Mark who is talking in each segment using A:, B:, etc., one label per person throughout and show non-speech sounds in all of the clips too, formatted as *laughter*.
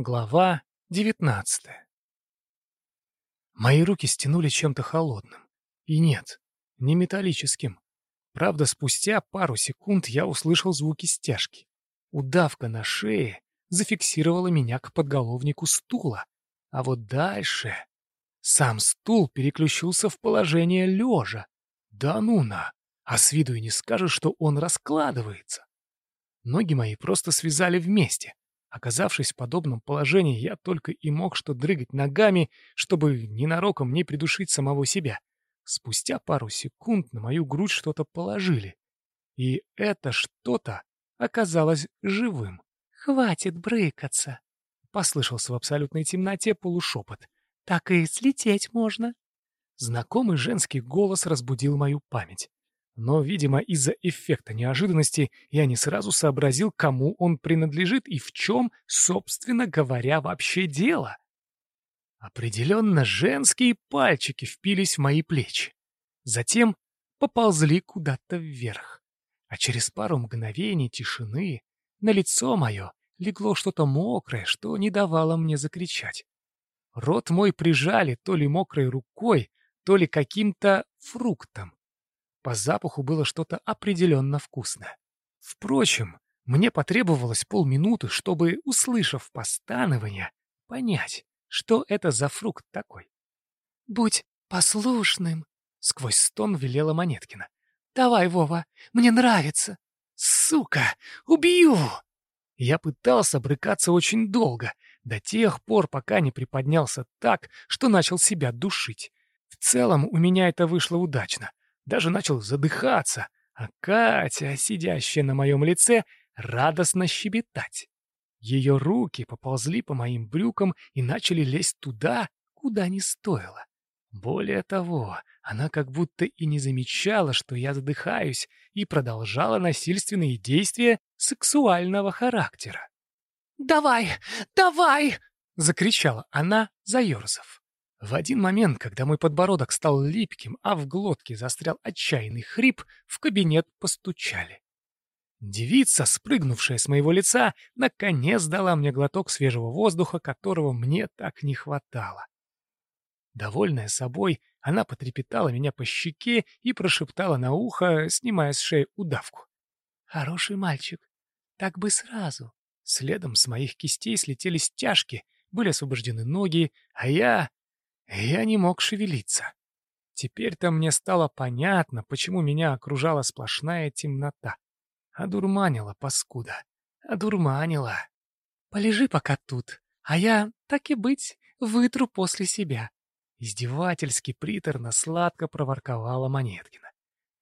A: Глава девятнадцатая Мои руки стянули чем-то холодным. И нет, не металлическим. Правда, спустя пару секунд я услышал звуки стяжки. Удавка на шее зафиксировала меня к подголовнику стула. А вот дальше... Сам стул переключился в положение лежа. Да ну на! А с виду и не скажешь, что он раскладывается. Ноги мои просто связали вместе. Оказавшись в подобном положении, я только и мог что дрыгать ногами, чтобы ненароком не придушить самого себя. Спустя пару секунд на мою грудь что-то положили. И это что-то оказалось живым.
B: «Хватит брыкаться!»
A: — послышался в абсолютной темноте полушепот.
B: «Так и слететь можно!»
A: Знакомый женский голос разбудил мою память. Но, видимо, из-за эффекта неожиданности я не сразу сообразил, кому он принадлежит и в чем, собственно говоря, вообще дело. Определенно женские пальчики впились в мои плечи. Затем поползли куда-то вверх. А через пару мгновений тишины на лицо мое легло что-то мокрое, что не давало мне закричать. Рот мой прижали то ли мокрой рукой, то ли каким-то фруктом. По запаху было что-то определенно вкусное. Впрочем, мне потребовалось полминуты, чтобы, услышав постанование, понять, что это за фрукт такой.
B: «Будь послушным», —
A: сквозь стон велела Монеткина.
B: «Давай, Вова, мне нравится».
A: «Сука, убью!» Я пытался брыкаться очень долго, до тех пор, пока не приподнялся так, что начал себя душить. В целом у меня это вышло удачно даже начал задыхаться, а Катя, сидящая на моем лице, радостно щебетать. Ее руки поползли по моим брюкам и начали лезть туда, куда не стоило. Более того, она как будто и не замечала, что я задыхаюсь, и продолжала насильственные действия сексуального характера.
B: «Давай! Давай!»
A: — закричала она, заерзав. В один момент, когда мой подбородок стал липким, а в глотке застрял отчаянный хрип, в кабинет постучали. Девица, спрыгнувшая с моего лица, наконец дала мне глоток свежего воздуха, которого мне так не хватало. Довольная собой, она потрепетала меня по щеке и прошептала на ухо, снимая с шеи удавку.
B: «Хороший мальчик. Так бы сразу».
A: Следом с моих кистей слетели стяжки, были освобождены ноги, а я я не мог шевелиться. Теперь-то мне стало понятно, почему меня окружала сплошная темнота. Одурманила, паскуда. Одурманила.
B: Полежи пока тут, а я, так и быть, вытру после себя.
A: Издевательски приторно-сладко проворковала Монеткина.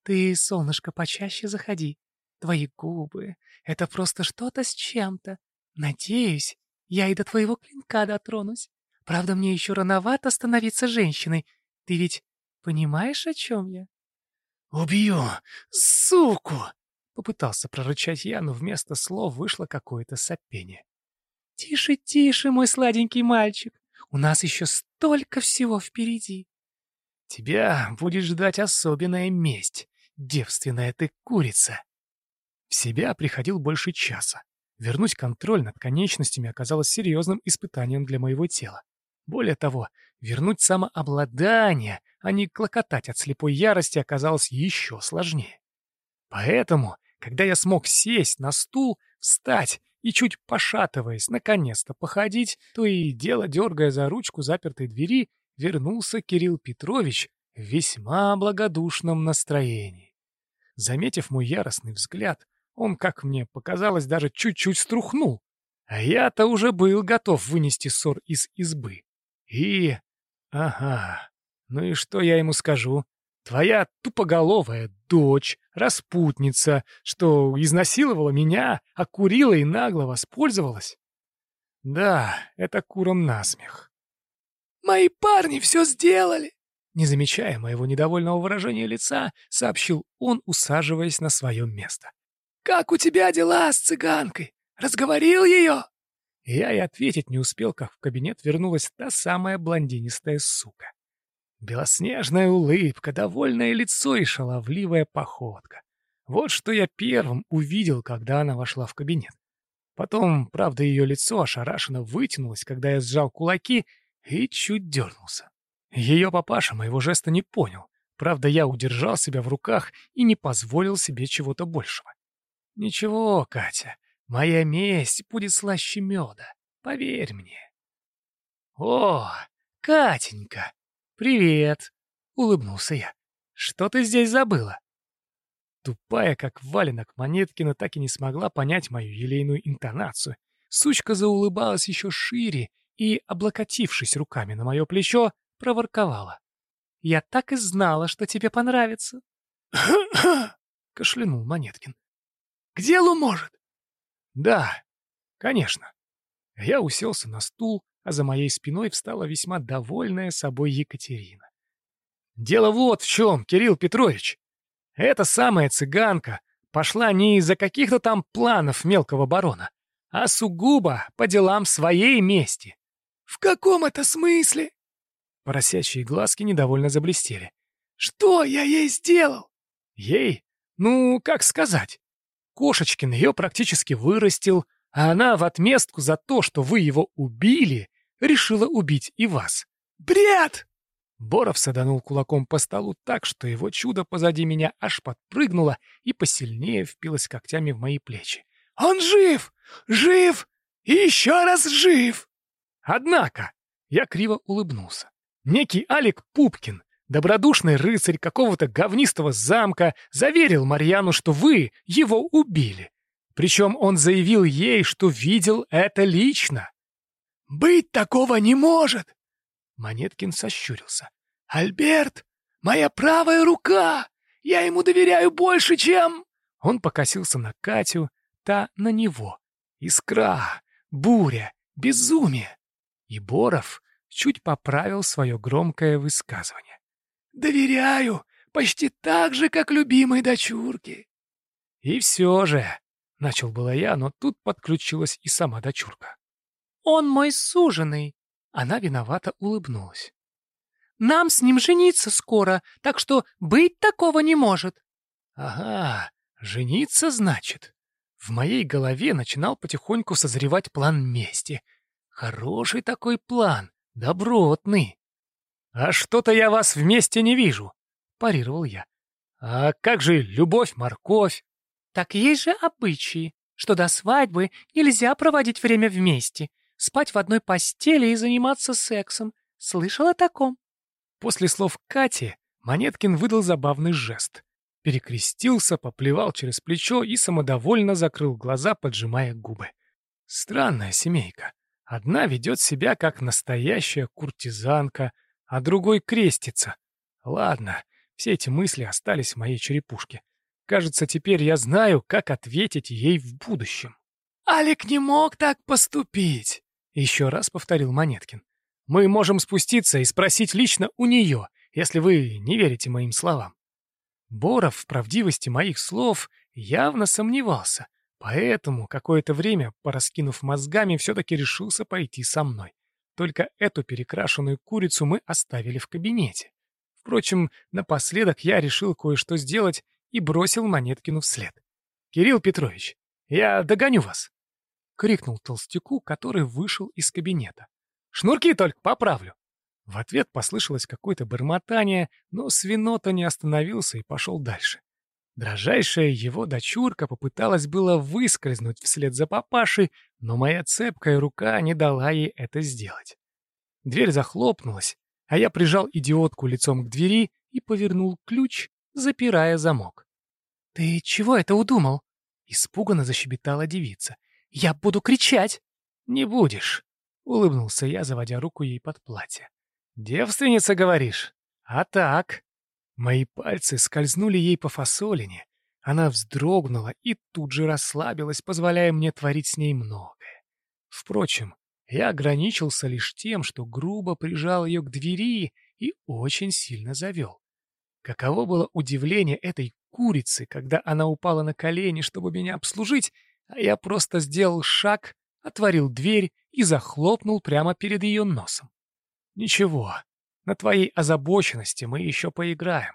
B: Ты, солнышко, почаще заходи. Твои губы — это просто что-то с чем-то. Надеюсь, я и до твоего клинка дотронусь. Правда, мне еще рановато становиться женщиной. Ты ведь понимаешь, о чем я?»
A: «Убью! Суку!» — попытался прорычать я, но вместо слов вышло какое-то сопение.
B: «Тише, тише, мой сладенький мальчик. У нас еще столько всего впереди».
A: «Тебя будет ждать особенная месть, девственная ты курица». В себя приходил больше часа. Вернуть контроль над конечностями оказалось серьезным испытанием для моего тела. Более того, вернуть самообладание, а не клокотать от слепой ярости оказалось еще сложнее. Поэтому, когда я смог сесть на стул, встать и, чуть пошатываясь, наконец-то походить, то и дело, дергая за ручку запертой двери, вернулся Кирилл Петрович в весьма благодушном настроении. Заметив мой яростный взгляд, он, как мне показалось, даже чуть-чуть струхнул. А я-то уже был готов вынести ссор из избы. И... Ага. Ну и что я ему скажу? Твоя тупоголовая дочь, распутница, что изнасиловала меня, окурила и нагло воспользовалась? Да, это куром насмех.
B: «Мои парни все сделали!»
A: Не замечая моего недовольного выражения лица, сообщил он, усаживаясь на свое место.
B: «Как у тебя дела с цыганкой? Разговорил ее?»
A: Я и ответить не успел, как в кабинет вернулась та самая блондинистая сука. Белоснежная улыбка, довольное лицо и шаловливая походка. Вот что я первым увидел, когда она вошла в кабинет. Потом, правда, ее лицо ошарашенно вытянулось, когда я сжал кулаки и чуть дернулся. Ее папаша моего жеста не понял. Правда, я удержал себя в руках и не позволил себе чего-то большего. Ничего, Катя, моя месть будет слаще меда, поверь мне. О, Катенька, привет, улыбнулся я. Что ты здесь забыла? Тупая, как валенок Монеткина, так и не смогла понять мою елейную интонацию. Сучка заулыбалась еще шире и, облокотившись руками на мое плечо, проворковала. «Я так и знала, что тебе понравится!» *coughs* кашлянул Монеткин. «К делу, может?» «Да, конечно». Я уселся на стул, а за моей спиной встала весьма довольная собой Екатерина. «Дело вот в чем, Кирилл Петрович. Эта самая цыганка пошла не из-за каких-то там планов мелкого барона, а сугубо по делам своей мести.
B: «В каком это смысле?»
A: Поросячьи глазки недовольно заблестели.
B: «Что я ей сделал?»
A: «Ей? Ну, как сказать? Кошечкин ее практически вырастил, а она в отместку за то, что вы его убили, решила убить и вас».
B: «Бред!»
A: Боров саданул кулаком по столу так, что его чудо позади меня аж подпрыгнуло и посильнее впилось когтями в мои плечи.
B: «Он жив! Жив! И еще раз жив!»
A: Однако я криво улыбнулся. Некий Алик Пупкин, добродушный рыцарь какого-то говнистого замка, заверил Марьяну, что вы его убили. Причем он заявил ей, что видел это лично.
B: «Быть такого не может!»
A: Монеткин сощурился.
B: «Альберт, моя правая рука! Я ему доверяю больше, чем...»
A: Он покосился на Катю, та на него. Искра, буря, безумие. И Боров чуть поправил свое громкое высказывание.
B: «Доверяю, почти так же, как любимой дочурке».
A: «И все же...» — начал было я, но тут подключилась и сама дочурка.
B: «Он мой суженый», она виновато улыбнулась. «Нам с ним жениться скоро, так что быть такого не может».
A: «Ага, жениться, значит?» В моей голове начинал потихоньку созревать план мести. Хороший такой план, добротный. «А что-то я вас вместе не вижу», — парировал я. «А как же любовь-морковь?»
B: «Так есть же обычаи, что до свадьбы нельзя проводить время вместе спать в одной постели и заниматься сексом. Слышал о таком?»
A: После слов Кати Монеткин выдал забавный жест. Перекрестился, поплевал через плечо и самодовольно закрыл глаза, поджимая губы. Странная семейка. Одна ведет себя как настоящая куртизанка, а другой крестится. Ладно, все эти мысли остались в моей черепушке. Кажется, теперь я знаю, как ответить ей в будущем.
B: «Алик не мог так поступить!»
A: Еще раз повторил Монеткин. Мы можем спуститься и спросить лично у нее, если вы не верите моим словам. Боров в правдивости моих слов явно сомневался, поэтому какое-то время, пораскинув мозгами, все-таки решился пойти со мной. Только эту перекрашенную курицу мы оставили в кабинете. Впрочем, напоследок я решил кое-что сделать и бросил Монеткину вслед. «Кирилл Петрович, я догоню вас!» — крикнул толстяку, который вышел из кабинета. «Шнурки только поправлю!» В ответ послышалось какое-то бормотание, но свинота не остановился и пошел дальше. Дрожайшая его дочурка попыталась было выскользнуть вслед за папашей, но моя цепкая рука не дала ей это сделать. Дверь захлопнулась, а я прижал идиотку лицом к двери и повернул ключ, запирая замок.
B: «Ты чего это удумал?» — испуганно защебетала девица. Я буду кричать!»
A: «Не будешь», — улыбнулся я, заводя руку ей под платье. «Девственница, говоришь? А так?» Мои пальцы скользнули ей по фасолине. Она вздрогнула и тут же расслабилась, позволяя мне творить с ней многое. Впрочем, я ограничился лишь тем, что грубо прижал ее к двери и очень сильно завел. Каково было удивление этой курицы, когда она упала на колени, чтобы меня обслужить, а я просто сделал шаг, отворил дверь и захлопнул прямо перед ее носом. Ничего, на твоей озабоченности мы еще поиграем.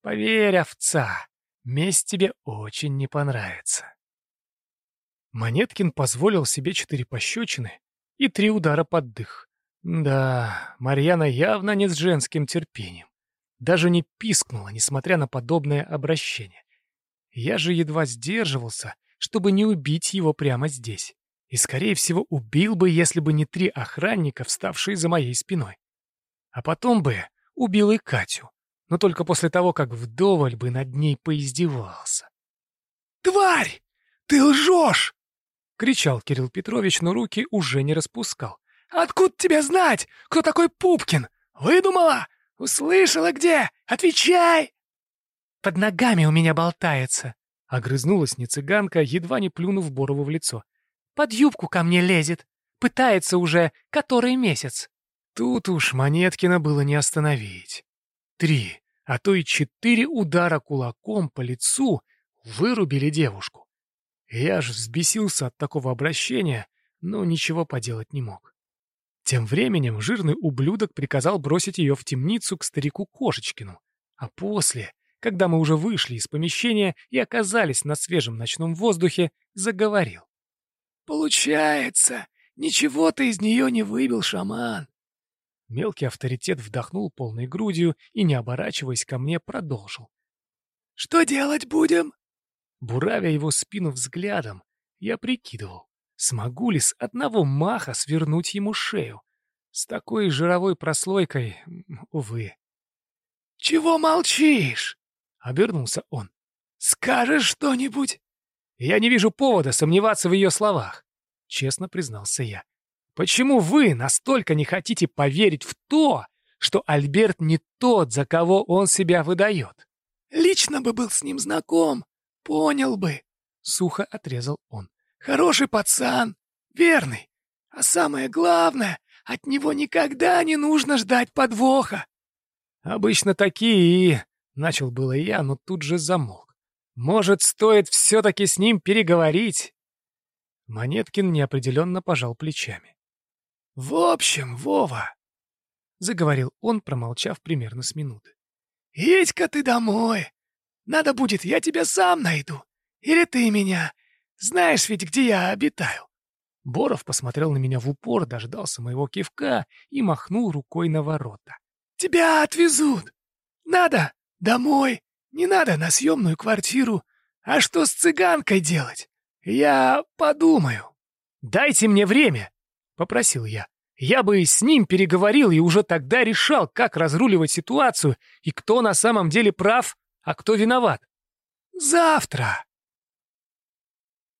A: Поверь, овца, месть тебе очень не понравится. Монеткин позволил себе четыре пощечины и три удара под дых. Да, Марьяна явно не с женским терпением. Даже не пискнула, несмотря на подобное обращение. Я же едва сдерживался, чтобы не убить его прямо здесь. И, скорее всего, убил бы, если бы не три охранника, вставшие за моей спиной. А потом бы убил и Катю, но только после того, как вдоволь бы над ней поиздевался.
C: «Тварь! Ты лжешь!»
A: — кричал Кирилл Петрович, но руки уже не распускал.
C: «Откуда тебе знать, кто такой Пупкин? Выдумала? Услышала где? Отвечай!»
B: «Под ногами у меня болтается!»
A: — огрызнулась нецыганка, едва не плюнув Борову в лицо.
B: «Под юбку ко мне лезет! Пытается уже который месяц!»
A: Тут уж Монеткина было не остановить. Три, а то и четыре удара кулаком по лицу вырубили девушку. Я ж взбесился от такого обращения, но ничего поделать не мог. Тем временем жирный ублюдок приказал бросить ее в темницу к старику Кошечкину, а после, когда мы уже вышли из помещения и оказались на свежем ночном воздухе, заговорил.
C: «Получается, ничего ты из нее не выбил, шаман!»
A: Мелкий авторитет вдохнул полной грудью и, не оборачиваясь ко мне, продолжил.
C: «Что делать будем?»
A: Буравя его спину взглядом, я прикидывал, смогу ли с одного маха свернуть ему шею. С такой жировой прослойкой, увы.
C: «Чего молчишь?»
A: — обернулся он.
C: «Скажешь что-нибудь?»
A: «Я не вижу повода сомневаться в ее словах», — честно признался я. «Почему вы настолько не хотите поверить в то, что Альберт не тот, за кого он себя выдает?»
C: «Лично бы был с ним знаком, Понял бы, — сухо отрезал он. Хороший пацан, верный. А самое главное, от него никогда не нужно ждать подвоха.
A: Обычно такие. Начал было я, но тут же замолк. Может, стоит все-таки с ним переговорить? Монеткин неопределенно пожал плечами.
C: — В общем, Вова, — заговорил он, промолчав примерно с минуты. — Едь-ка ты домой, надо будет, я тебя сам найду. Или ты меня. Знаешь ведь, где я обитаю?»
A: Боров посмотрел на меня в упор, дождался моего кивка и махнул рукой на ворота.
C: «Тебя отвезут. Надо домой. Не надо на съемную квартиру. А что с цыганкой делать? Я подумаю».
A: «Дайте мне время», — попросил я. «Я бы с ним переговорил и уже тогда решал, как разруливать ситуацию и кто на самом деле прав, а кто виноват?
C: Завтра.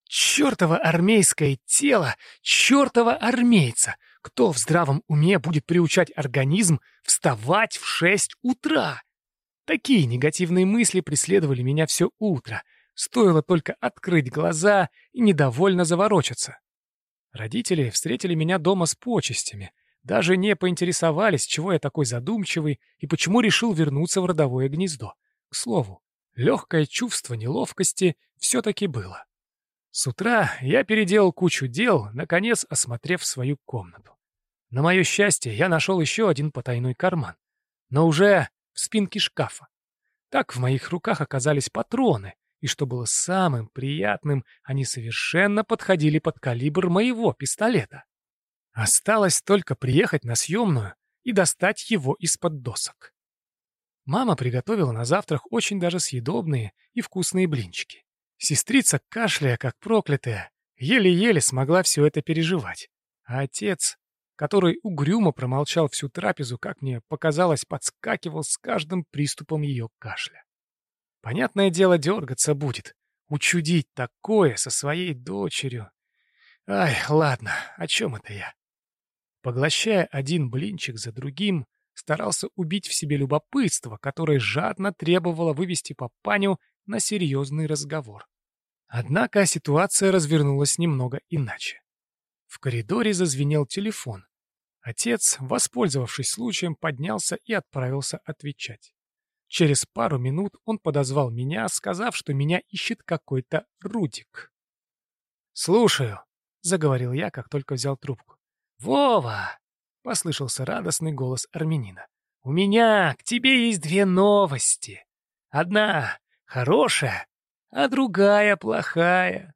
A: Чёртово армейское тело, чёртово армейца. Кто в здравом уме будет приучать организм вставать в шесть утра? Такие негативные мысли преследовали меня все утро. Стоило только открыть глаза и недовольно заворочаться. Родители встретили меня дома с почестями. Даже не поинтересовались, чего я такой задумчивый и почему решил вернуться в родовое гнездо. К слову, легкое чувство неловкости все-таки было. С утра я переделал кучу дел, наконец осмотрев свою комнату. На мое счастье, я нашел еще один потайной карман, но уже в спинке шкафа. Так в моих руках оказались патроны, и что было самым приятным, они совершенно подходили под калибр моего пистолета. Осталось только приехать на съемную и достать его из-под досок. Мама приготовила на завтрак очень даже съедобные и вкусные блинчики. Сестрица, кашляя как проклятая, еле-еле смогла все это переживать. А отец, который угрюмо промолчал всю трапезу, как мне показалось, подскакивал с каждым приступом ее кашля. Понятное дело, дергаться будет. Учудить такое со своей дочерью. Ай, ладно, о чем это я? Поглощая один блинчик за другим, старался убить в себе любопытство, которое жадно требовало вывести папаню на серьезный разговор. Однако ситуация развернулась немного иначе. В коридоре зазвенел телефон. Отец, воспользовавшись случаем, поднялся и отправился отвечать. Через пару минут он подозвал меня, сказав, что меня ищет какой-то Рудик. «Слушаю», — заговорил я, как только взял трубку. «Вова, — послышался радостный голос армянина. «У меня к тебе есть две новости. Одна хорошая, а другая плохая».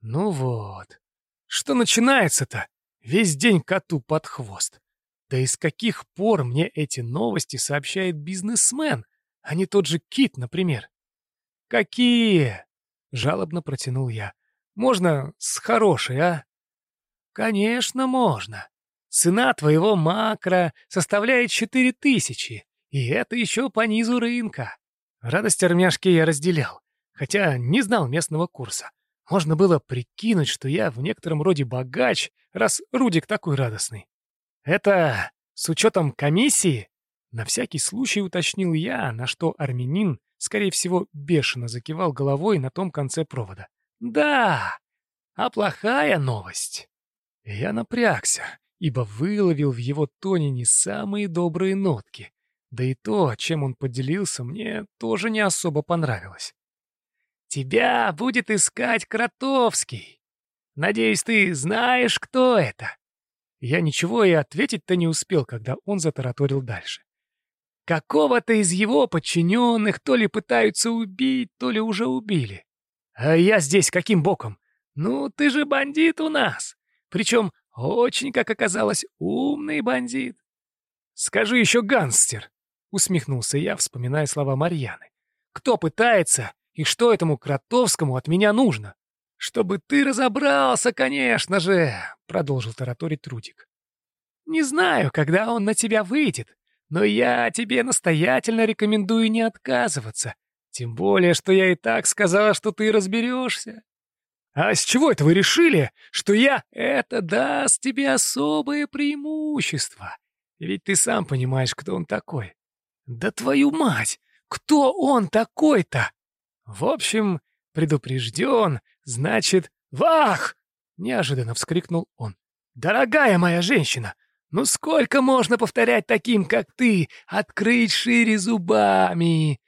A: Ну вот. Что начинается-то? Весь день коту под хвост. Да из каких пор мне эти новости сообщает бизнесмен, а не тот же Кит, например? Какие? Жалобно протянул я. Можно с хорошей, а? Конечно, можно. Цена твоего макро составляет четыре тысячи, и это еще по низу рынка. Радость армяшки я разделял, хотя не знал местного курса. Можно было прикинуть, что я в некотором роде богач, раз Рудик такой радостный. Это с учетом комиссии? На всякий случай уточнил я, на что армянин, скорее всего, бешено закивал головой на том конце провода. Да, а плохая новость. Я напрягся, ибо выловил в его тоне не самые добрые нотки. Да и то, чем он поделился, мне тоже не особо понравилось. Тебя будет искать Кротовский. Надеюсь, ты знаешь, кто это?» Я ничего и ответить-то не успел, когда он затараторил дальше. «Какого-то из его подчиненных то ли пытаются убить, то ли уже убили. А я здесь каким боком? Ну, ты же бандит у нас. Причем очень, как оказалось, умный бандит. Скажи еще гангстер!» — усмехнулся я, вспоминая слова Марьяны. «Кто пытается и что этому Кротовскому от меня нужно? Чтобы ты разобрался, конечно же, продолжил тараторить Трудик. Не знаю, когда он на тебя выйдет, но я тебе настоятельно рекомендую не отказываться. Тем более, что я и так сказала, что ты разберешься. А с чего это вы решили, что я... Это даст тебе особое преимущество. Ведь ты сам понимаешь, кто он такой. Да твою мать! Кто он такой-то? В общем, предупрежден, значит, вах! Неожиданно вскрикнул он. Дорогая моя женщина, ну сколько можно повторять таким, как ты, открыть шире зубами?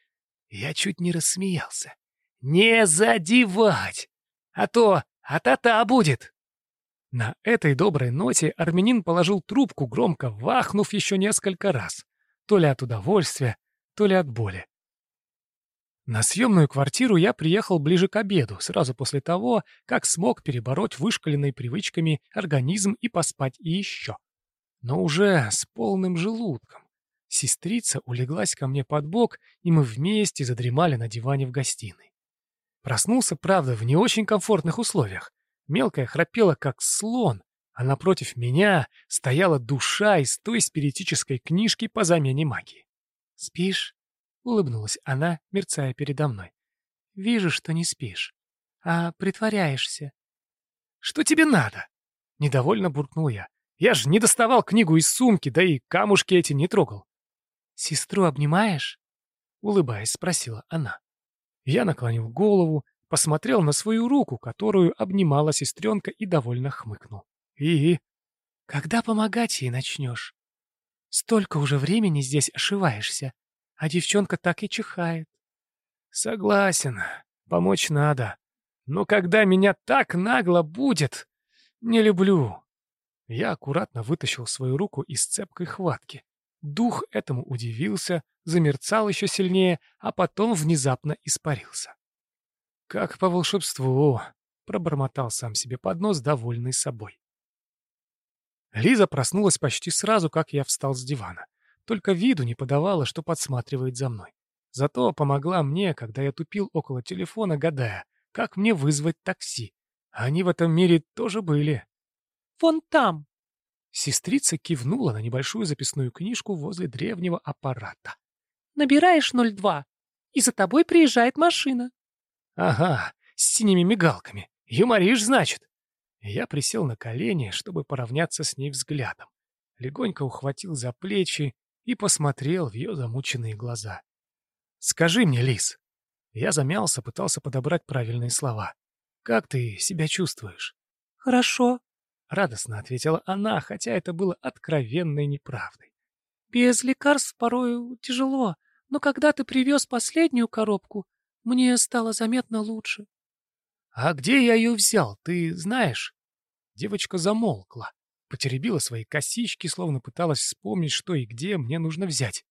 A: Я чуть не рассмеялся. Не задевать, а то а-та-та будет. На этой доброй ноте армянин положил трубку, громко вахнув еще несколько раз. То ли от удовольствия, то ли от боли. На съемную квартиру я приехал ближе к обеду, сразу после того, как смог перебороть вышкаленной привычками организм и поспать и еще. Но уже с полным желудком. Сестрица улеглась ко мне под бок, и мы вместе задремали на диване в гостиной. Проснулся, правда, в не очень комфортных условиях. Мелкая храпела, как слон, а напротив меня стояла душа из той спиритической книжки по замене магии. «Спишь?» — улыбнулась она, мерцая передо мной. «Вижу, что не спишь, а притворяешься». «Что тебе надо?» — недовольно буркнул я. «Я же не доставал книгу из сумки, да и камушки эти не трогал». «Сестру обнимаешь?» — улыбаясь, спросила она. Я наклонил голову, посмотрел на свою руку, которую обнимала сестренка и довольно хмыкнул. «И?» «Когда помогать ей начнешь? Столько уже времени здесь ошиваешься а девчонка так и чихает. Согласен, помочь надо. Но когда меня так нагло будет, не люблю. Я аккуратно вытащил свою руку из цепкой хватки. Дух этому удивился, замерцал еще сильнее, а потом внезапно испарился. «Как по волшебству!» — пробормотал сам себе под нос, довольный собой. Лиза проснулась почти сразу, как я встал с дивана. Только виду не подавала, что подсматривает за мной. Зато помогла мне, когда я тупил около телефона, гадая, как мне вызвать такси. Они в этом мире тоже были.
B: «Вон там!»
A: Сестрица кивнула на небольшую записную книжку возле древнего аппарата.
B: «Набираешь 02, и за тобой приезжает машина».
A: «Ага, с синими мигалками. Юморишь, значит?» Я присел на колени, чтобы поравняться с ней взглядом. Легонько ухватил за плечи и посмотрел в ее замученные глаза. «Скажи мне, Лис». Я замялся, пытался подобрать правильные слова. «Как ты себя чувствуешь?»
B: «Хорошо», —
A: радостно ответила она, хотя это было откровенной неправдой.
B: «Без лекарств порою тяжело, но когда ты привез последнюю коробку, мне стало заметно лучше».
A: «А где я ее взял, ты знаешь?» Девочка замолкла потеребила свои косички, словно пыталась вспомнить, что и где мне нужно взять.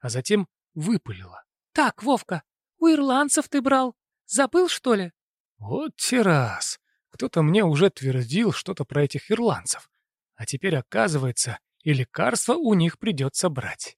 A: А затем выпалила.
B: «Так, Вовка, у ирландцев ты брал. Забыл, что ли?»
A: «Вот террас. Кто-то мне уже твердил что-то про этих ирландцев. А теперь, оказывается, и лекарства у них придется брать.